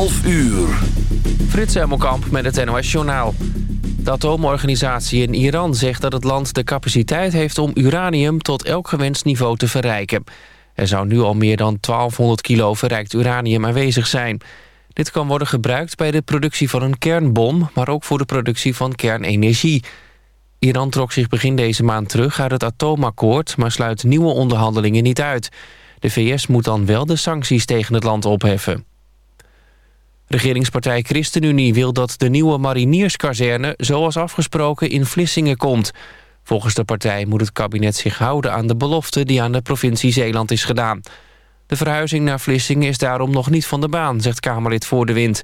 12 uur. Frits Hemelkamp met het NOS Journaal. De atoomorganisatie in Iran zegt dat het land de capaciteit heeft... om uranium tot elk gewenst niveau te verrijken. Er zou nu al meer dan 1200 kilo verrijkt uranium aanwezig zijn. Dit kan worden gebruikt bij de productie van een kernbom... maar ook voor de productie van kernenergie. Iran trok zich begin deze maand terug uit het atoomakkoord... maar sluit nieuwe onderhandelingen niet uit... De VS moet dan wel de sancties tegen het land opheffen. Regeringspartij ChristenUnie wil dat de nieuwe marinierskazerne... zoals afgesproken in Vlissingen komt. Volgens de partij moet het kabinet zich houden aan de belofte... die aan de provincie Zeeland is gedaan. De verhuizing naar Vlissingen is daarom nog niet van de baan... zegt Kamerlid Voor de Wind.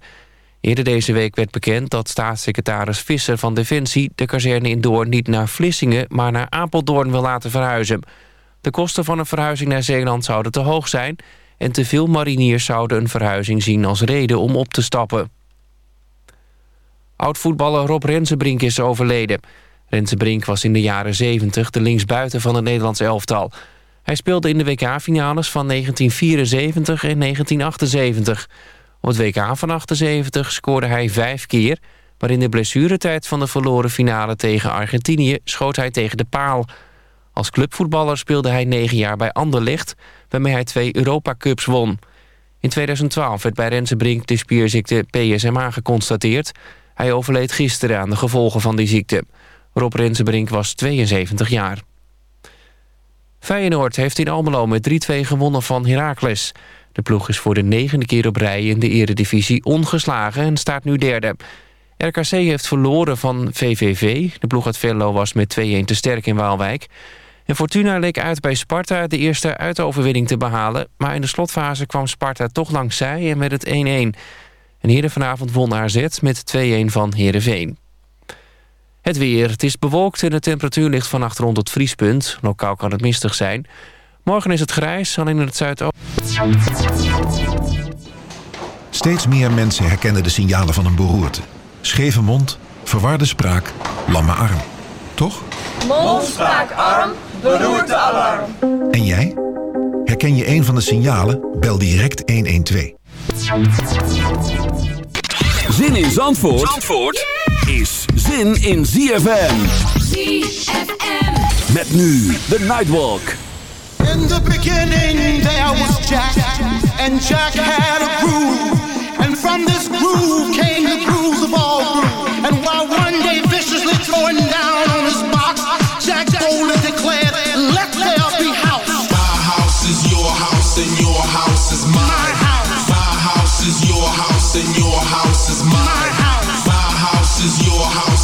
Eerder deze week werd bekend dat staatssecretaris Visser van Defensie... de kazerne in Doorn niet naar Vlissingen, maar naar Apeldoorn wil laten verhuizen... De kosten van een verhuizing naar Zeeland zouden te hoog zijn... en te veel mariniers zouden een verhuizing zien als reden om op te stappen. Oud-voetballer Rob Rensenbrink is overleden. Rensenbrink was in de jaren 70 de linksbuiten van het Nederlands elftal. Hij speelde in de WK-finales van 1974 en 1978. Op het WK van 78 scoorde hij vijf keer... maar in de blessuretijd van de verloren finale tegen Argentinië... schoot hij tegen de paal... Als clubvoetballer speelde hij negen jaar bij Anderlecht... waarmee hij twee Europa Cups won. In 2012 werd bij Rensenbrink de spierziekte PSMA geconstateerd. Hij overleed gisteren aan de gevolgen van die ziekte. Rob Rensenbrink was 72 jaar. Feyenoord heeft in Almelo met 3-2 gewonnen van Heracles. De ploeg is voor de negende keer op rij in de eredivisie ongeslagen en staat nu derde. RKC heeft verloren van VVV. De ploeg uit Venlo was met 2-1 te sterk in Waalwijk. En Fortuna leek uit bij Sparta de eerste uitoverwinning te behalen... maar in de slotfase kwam Sparta toch langs zij en met het 1-1. En eerder vanavond won AZ met 2-1 van Heerenveen. Het weer. Het is bewolkt en de temperatuur ligt vannacht rond het vriespunt. Lokaal kan het mistig zijn. Morgen is het grijs, alleen in het zuidoosten. Steeds meer mensen herkennen de signalen van een beroerte. Scheve mond, verwarde spraak, lamme arm. Toch? Mond, spraak, arm Beroerte-alarm. En jij? Herken je een van de signalen? Bel direct 112. Zin in Zandvoort, Zandvoort is zin in ZFM. ZFM. Met nu de Nightwalk. In the beginning there was Jack. And Jack had a groove. And from this groove came the grooves of all groove. And while one day viciously throwing down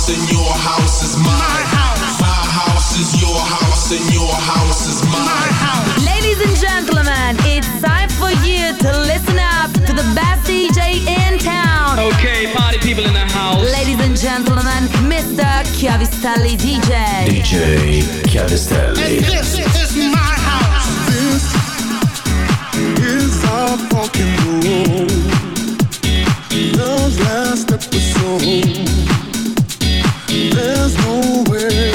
house and your house is mine. My house. My house is your house and your house is mine. Ladies and gentlemen, it's time for you to listen up to the best DJ in town. Okay, party people in the house. Ladies and gentlemen, Mr. Chiavistelli DJ. DJ Chiavistelli. And this is my house. This is our fucking rule love's last episode. There's no way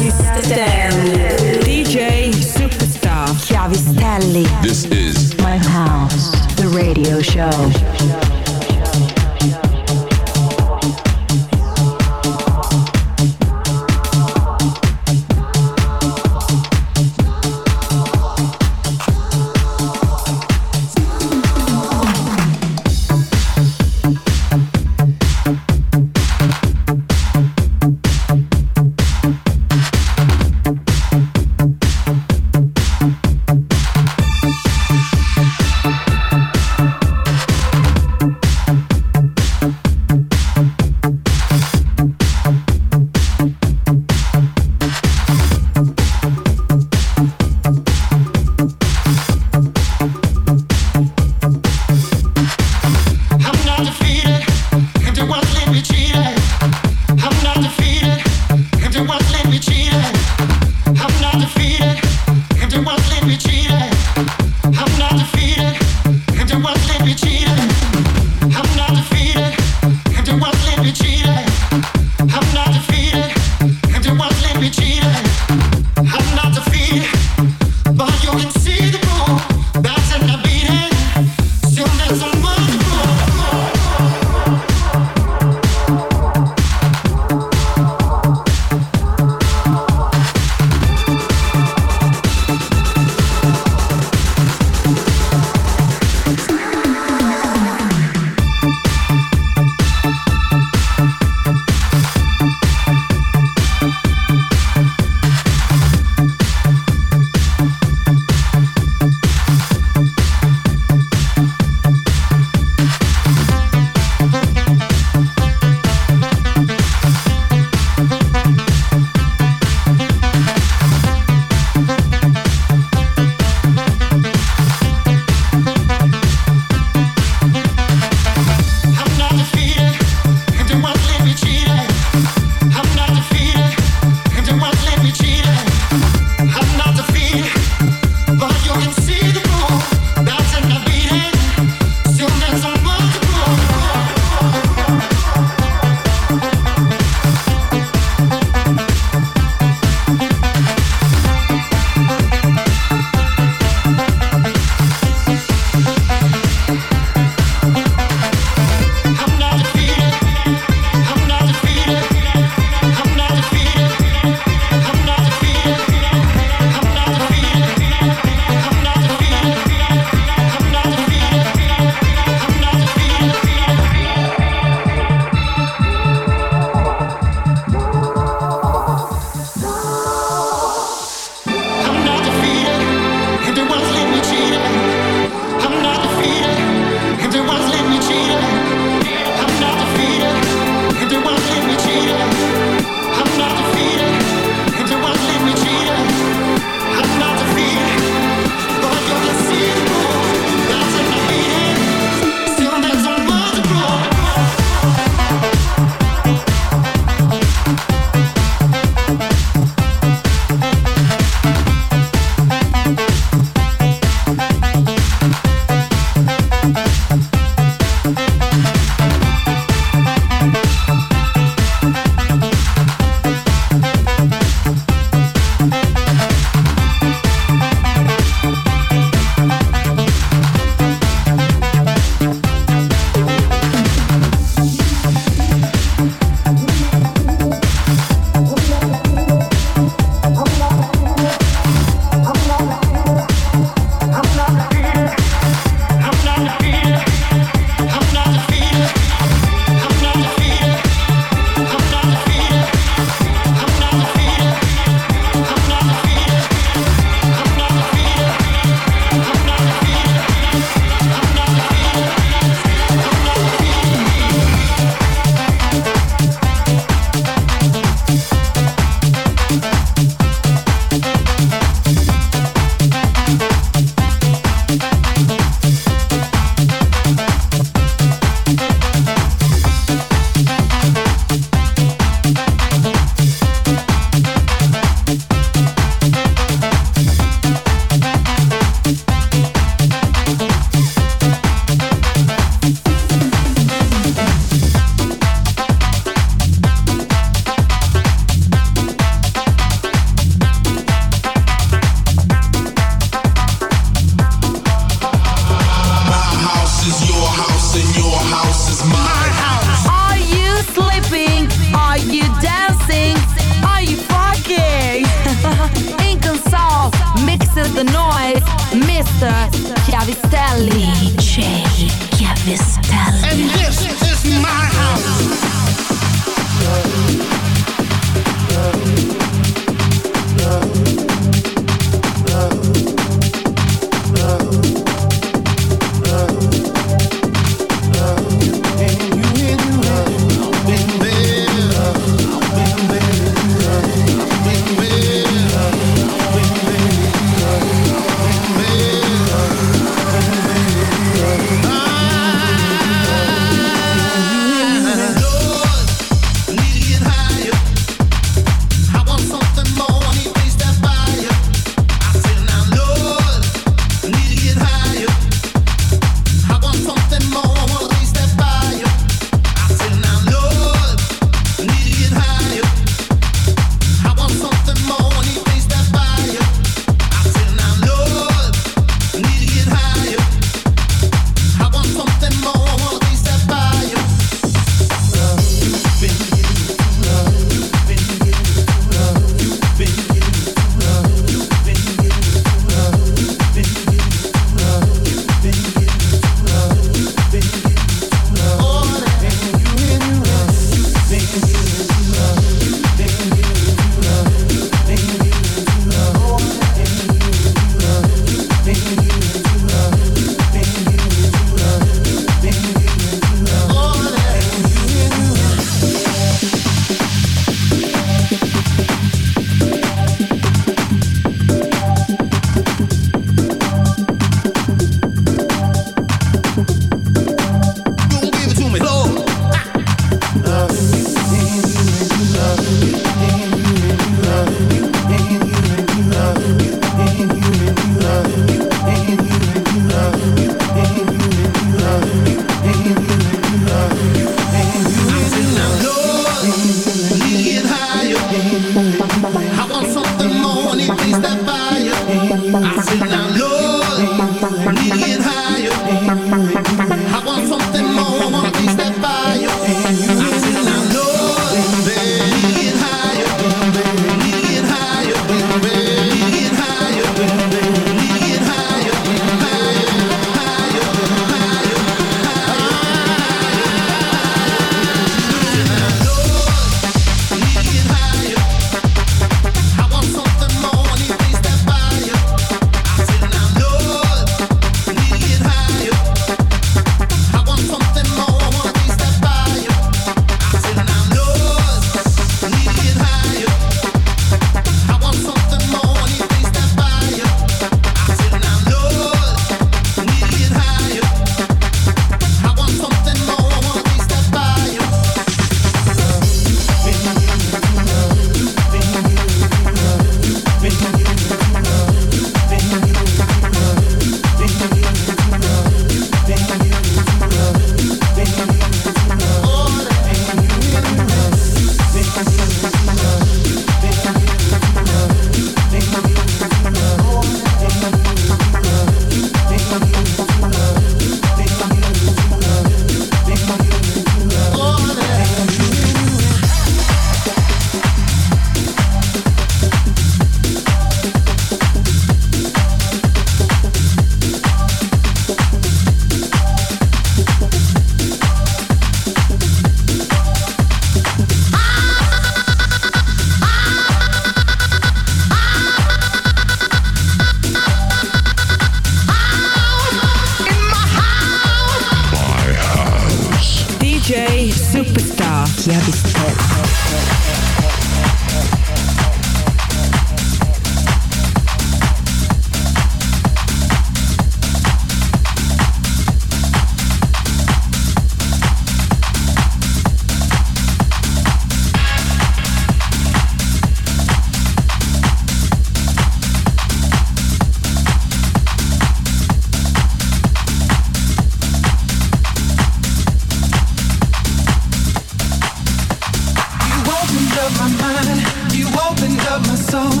soul.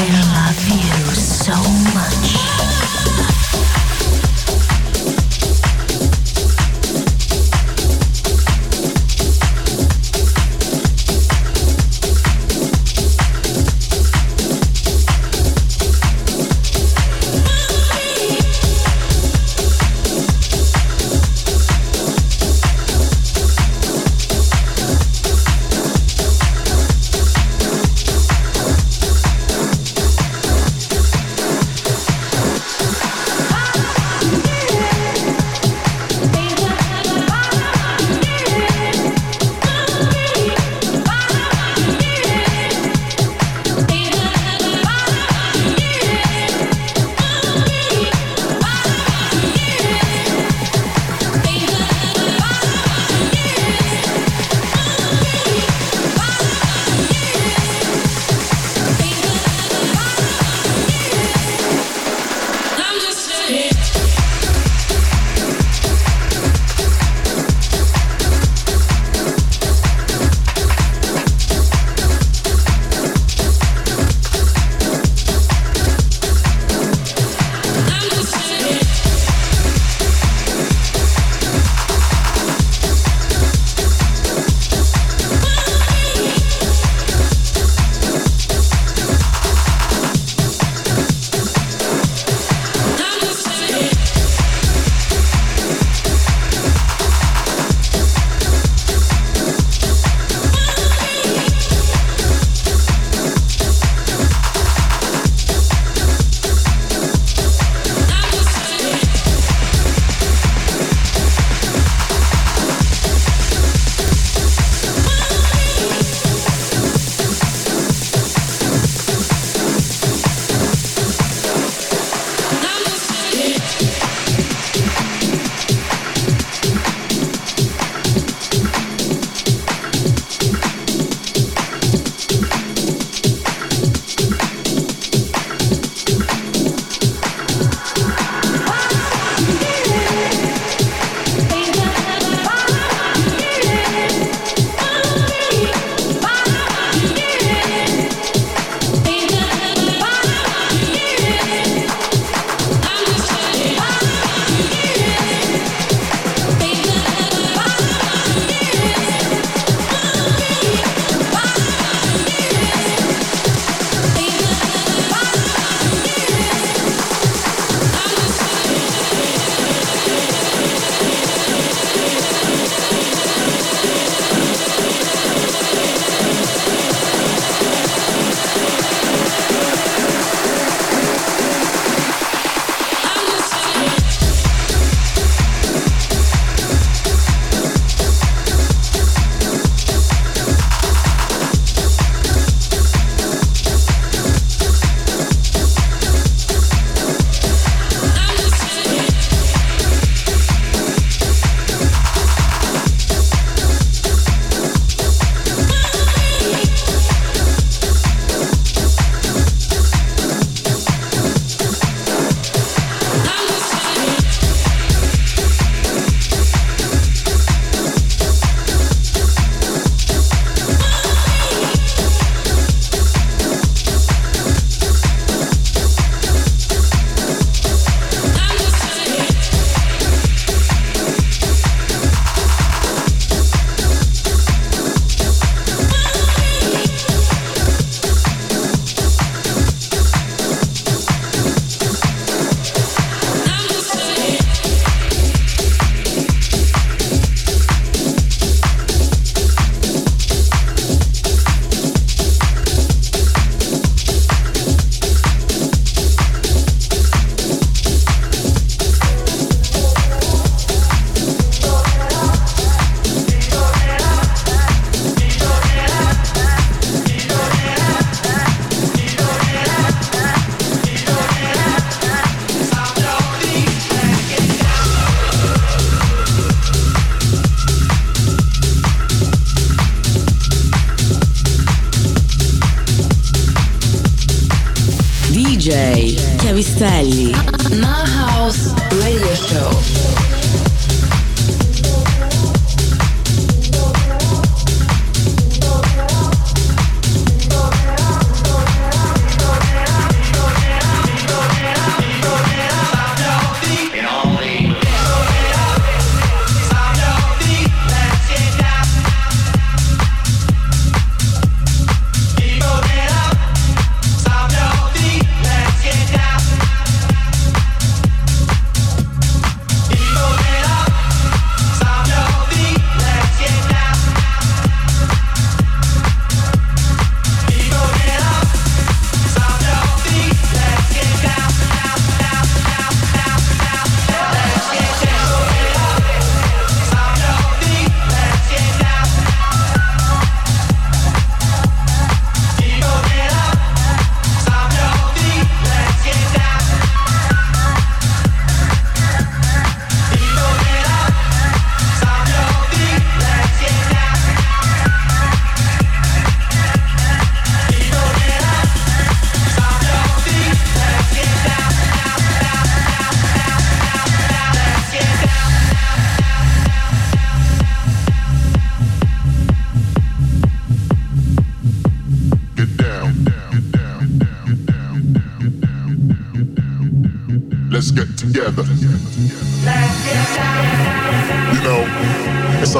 I love you so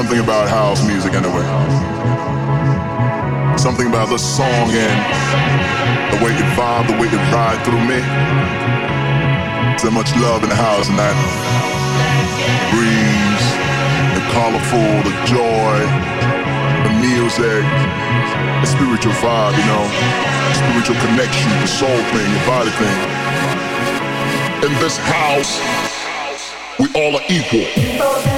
something about house music anyway. Something about the song and the way it vibe, the way it ride through me. So much love in the house and that breeze, the colorful, the joy, the music, the spiritual vibe, you know, spiritual connection, the soul thing, the body thing. In this house, we all are equal.